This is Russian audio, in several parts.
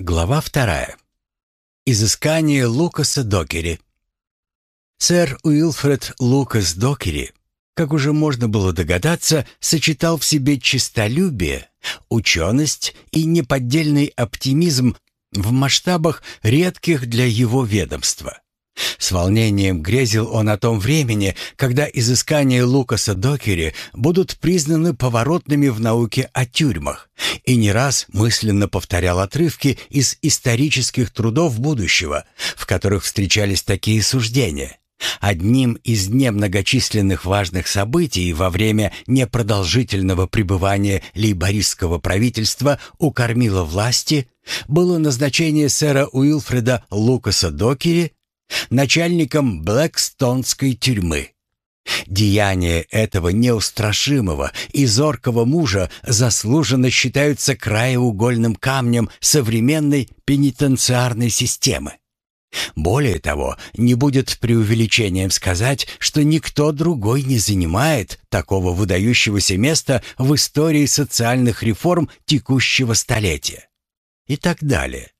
Глава вторая. Изыскание Лукаса Докери. Сэр Уилфред Лукас Докери, как уже можно было догадаться, сочетал в себе честолюбие, ученость и неподдельный оптимизм в масштабах редких для его ведомства. С волнением грезил он о том времени, когда изыскания Лукаса Докери будут признаны поворотными в науке о тюрьмах, и не раз мысленно повторял отрывки из исторических трудов будущего, в которых встречались такие суждения. Одним из немногочисленных важных событий во время непродолжительного пребывания лейбористского правительства у кормила власти было назначение сэра Уилфреда Лукаса Докери начальником Блэкстонской тюрьмы. Деяния этого неустрашимого и зоркого мужа заслуженно считаются краеугольным камнем современной пенитенциарной системы. Более того, не будет преувеличением сказать, что никто другой не занимает такого выдающегося места в истории социальных реформ текущего столетия. И так далее.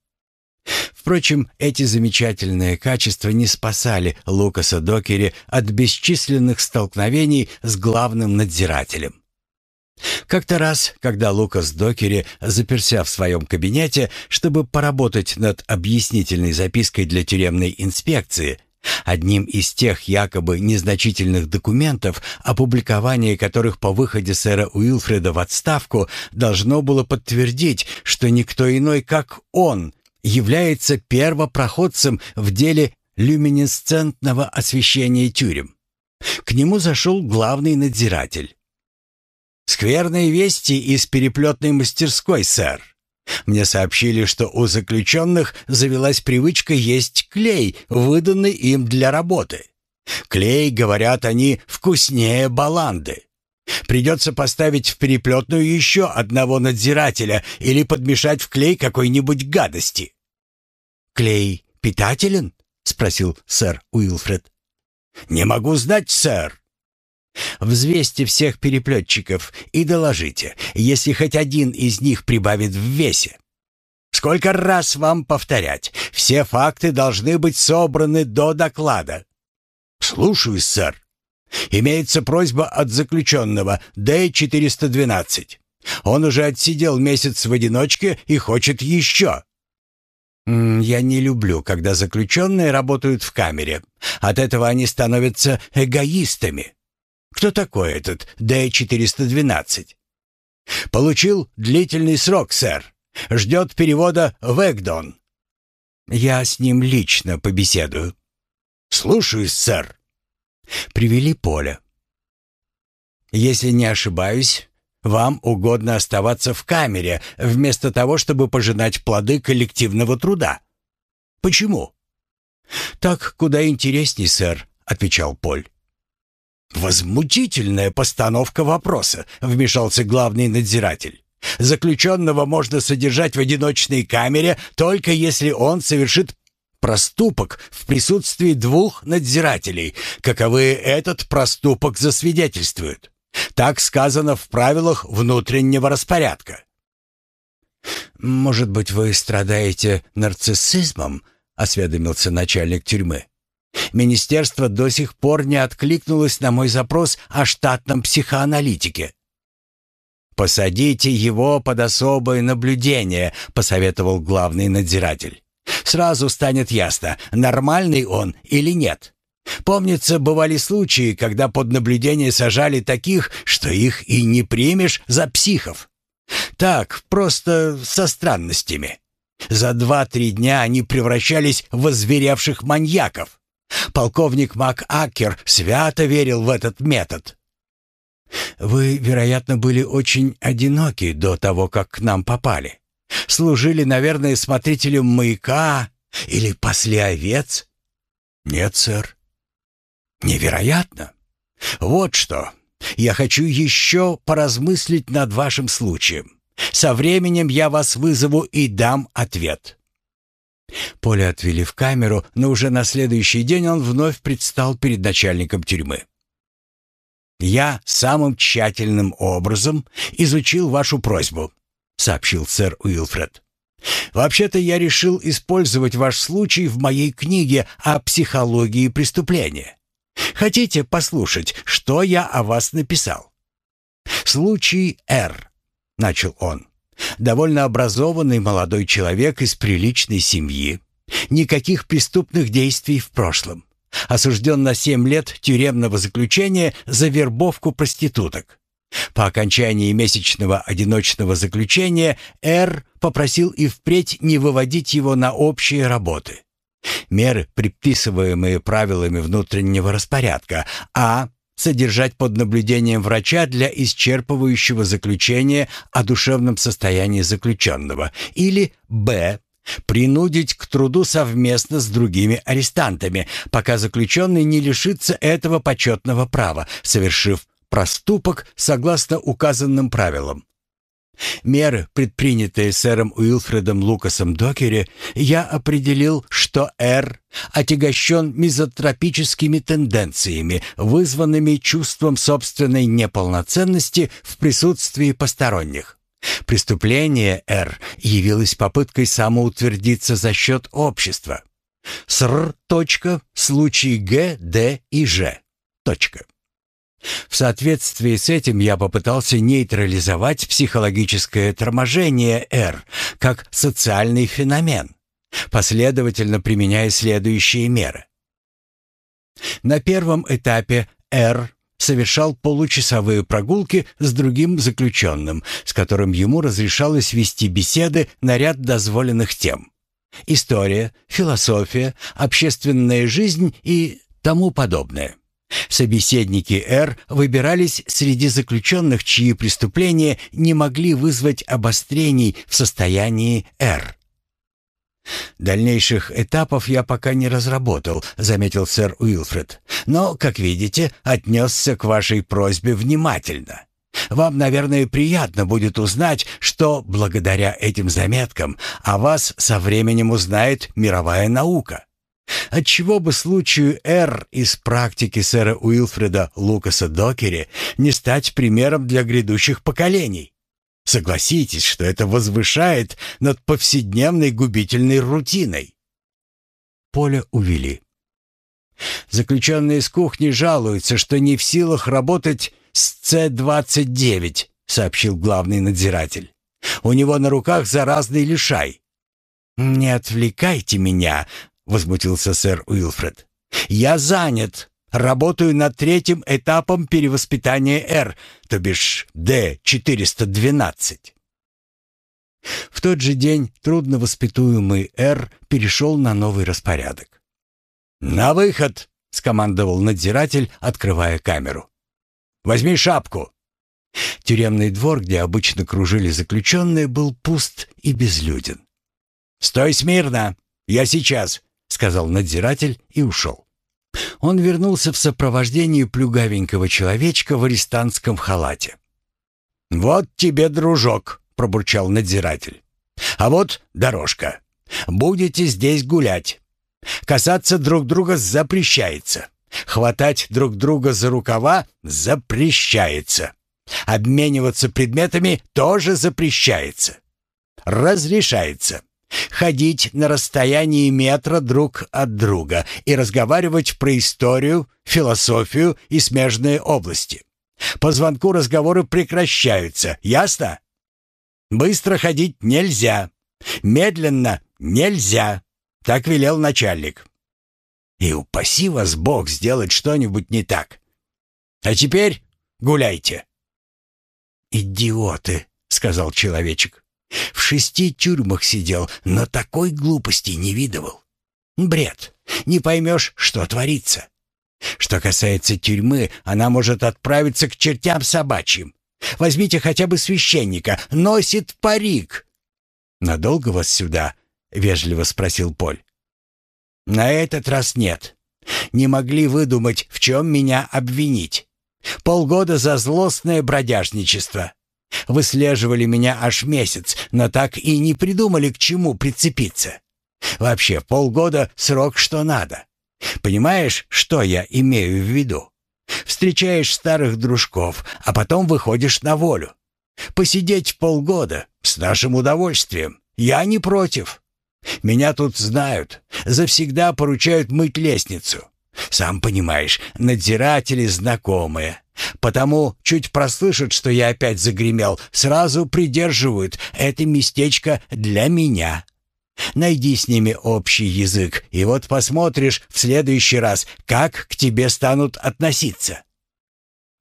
Впрочем, эти замечательные качества не спасали Лукаса Докери от бесчисленных столкновений с главным надзирателем. Как-то раз, когда Лукас Докери, заперся в своем кабинете, чтобы поработать над объяснительной запиской для тюремной инспекции, одним из тех якобы незначительных документов, опубликование которых по выходе сэра Уилфреда в отставку должно было подтвердить, что никто иной, как он, является первопроходцем в деле люминесцентного освещения тюрем. К нему зашел главный надзиратель. «Скверные вести из переплетной мастерской, сэр. Мне сообщили, что у заключенных завелась привычка есть клей, выданный им для работы. Клей, говорят они, вкуснее баланды. Придется поставить в переплетную еще одного надзирателя или подмешать в клей какой-нибудь гадости. «Клей питателен?» — спросил сэр Уилфред. «Не могу знать, сэр». «Взвесьте всех переплетчиков и доложите, если хоть один из них прибавит в весе. Сколько раз вам повторять? Все факты должны быть собраны до доклада». «Слушаюсь, сэр. Имеется просьба от заключенного Д-412. Он уже отсидел месяц в одиночке и хочет еще». «Я не люблю, когда заключенные работают в камере. От этого они становятся эгоистами. Кто такой этот Д-412?» «Получил длительный срок, сэр. Ждет перевода в Эгдон». «Я с ним лично побеседую». «Слушаюсь, сэр». Привели Поля. «Если не ошибаюсь, вам угодно оставаться в камере, вместо того, чтобы пожинать плоды коллективного труда. Почему? Так куда интересней, сэр, отвечал Поль. Возмутительная постановка вопроса, вмешался главный надзиратель. Заключенного можно содержать в одиночной камере только если он совершит проступок в присутствии двух надзирателей, каковы этот проступок засвидетельствуют. Так сказано в правилах внутреннего распорядка. «Может быть, вы страдаете нарциссизмом?» — осведомился начальник тюрьмы. «Министерство до сих пор не откликнулось на мой запрос о штатном психоаналитике». «Посадите его под особое наблюдение», — посоветовал главный надзиратель. «Сразу станет ясно, нормальный он или нет». Помнится, бывали случаи, когда под наблюдение сажали таких, что их и не примешь за психов. Так, просто со странностями. За два-три дня они превращались в озверевших маньяков. Полковник МакАкер свято верил в этот метод. «Вы, вероятно, были очень одиноки до того, как к нам попали. Служили, наверное, смотрителем маяка или пасли овец?» «Нет, сэр. Невероятно. Вот что. Я хочу еще поразмыслить над вашим случаем. Со временем я вас вызову и дам ответ. Поле отвели в камеру, но уже на следующий день он вновь предстал перед начальником тюрьмы. «Я самым тщательным образом изучил вашу просьбу», — сообщил сэр Уилфред. Вообще-то я решил использовать ваш случай в моей книге о психологии преступления. Хотите послушать, что я о вас написал? Случай Р, начал он. Довольно образованный молодой человек из приличной семьи. Никаких преступных действий в прошлом. Осужден на 7 лет тюремного заключения за вербовку проституток. По окончании месячного одиночного заключения Р попросил и впредь не выводить его на общие работы. Меры, предписываемые правилами внутреннего распорядка, а содержать под наблюдением врача для исчерпывающего заключения о душевном состоянии заключенного, или б. принудить к труду совместно с другими арестантами, пока заключенный не лишится этого почетного права, совершив проступок согласно указанным правилам. Меры, предпринятые сэром Уилфредом Лукасом Докере, я определил, что Р отягощен мизотропическими тенденциями, вызванными чувством собственной неполноценности в присутствии посторонних. Преступление Р явилось попыткой самоутвердиться за счет общества. Ср. Случай Г, Д и Ж. Точка. В соответствии с этим я попытался нейтрализовать психологическое торможение R как социальный феномен, последовательно применяя следующие меры. На первом этапе R совершал получасовые прогулки с другим заключенным, с которым ему разрешалось вести беседы на ряд дозволенных тем. История, философия, общественная жизнь и тому подобное. Собеседники Р выбирались среди заключенных, чьи преступления не могли вызвать обострений в состоянии Р. «Дальнейших этапов я пока не разработал», — заметил сэр Уилфред. «Но, как видите, отнесся к вашей просьбе внимательно. Вам, наверное, приятно будет узнать, что, благодаря этим заметкам, о вас со временем узнает мировая наука. Отчего бы случаю Р из практики сэра Уилфреда Лукаса Докери не стать примером для грядущих поколений? Согласитесь, что это возвышает над повседневной губительной рутиной. Поле увели. Заключенные с кухни жалуются, что не в силах работать с С-29, сообщил главный надзиратель. У него на руках заразный лишай. «Не отвлекайте меня», — возмутился сэр Уилфред. «Я занят. Работаю над третьим этапом перевоспитания Р, то бишь Д-412». В тот же день трудновоспитуемый Р перешел на новый распорядок. «На выход!» — скомандовал надзиратель, открывая камеру. «Возьми шапку!» Тюремный двор, где обычно кружили заключенные, был пуст и безлюден. «Стой смирно! Я сейчас!» Сказал надзиратель и ушел. Он вернулся в сопровождении плюгавенького человечка в арестантском халате. «Вот тебе, дружок», — пробурчал надзиратель. «А вот дорожка. Будете здесь гулять. Касаться друг друга запрещается. Хватать друг друга за рукава запрещается. Обмениваться предметами тоже запрещается. Разрешается ходить на расстоянии метра друг от друга и разговаривать про историю, философию и смежные области. По звонку разговоры прекращаются, ясно? Быстро ходить нельзя, медленно нельзя, так велел начальник. И упаси вас Бог сделать что-нибудь не так. А теперь гуляйте. «Идиоты», — сказал человечек. В шести тюрьмах сидел, но такой глупости не видывал. Бред. Не поймешь, что творится. Что касается тюрьмы, она может отправиться к чертям собачьим. Возьмите хотя бы священника, носит парик. Надолго вас сюда? вежливо спросил Поль. На этот раз нет. Не могли выдумать, в чем меня обвинить. Полгода за злостное бродяжничество. Выслеживали меня аж месяц, но так и не придумали, к чему прицепиться. Вообще, полгода — срок что надо. Понимаешь, что я имею в виду? Встречаешь старых дружков, а потом выходишь на волю. Посидеть полгода с нашим удовольствием. Я не против. Меня тут знают, завсегда поручают мыть лестницу. Сам понимаешь, надзиратели знакомые. Потому чуть прослышат, что я опять загремел, сразу придерживают. Это местечко для меня. Найди с ними общий язык, и вот посмотришь в следующий раз, как к тебе станут относиться.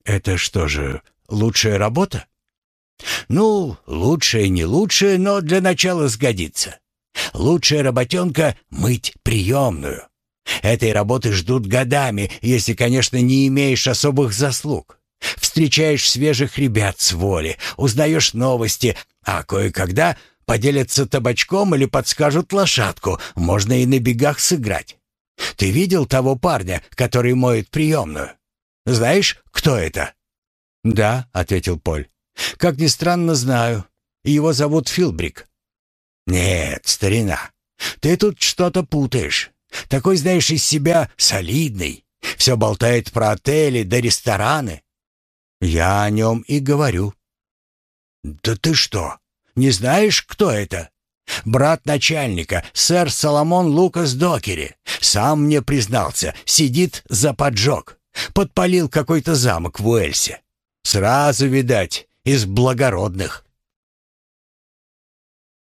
Это что же, лучшая работа? Ну, лучшая не лучшая, но для начала сгодится. Лучшая работенка — мыть приемную. Этой работы ждут годами, если, конечно, не имеешь особых заслуг. Встречаешь свежих ребят с воли, узнаешь новости, а кое-когда поделятся табачком или подскажут лошадку, можно и на бегах сыграть. Ты видел того парня, который моет приемную? Знаешь, кто это?» «Да», — ответил Поль. «Как ни странно, знаю. Его зовут Филбрик». «Нет, старина, ты тут что-то путаешь. Такой, знаешь, из себя солидный. Все болтает про отели да рестораны. Я о нем и говорю». «Да ты что, не знаешь, кто это?» «Брат начальника, сэр Соломон Лукас Докери. Сам мне признался, сидит за поджог. Подпалил какой-то замок в Уэльсе. Сразу, видать, из благородных».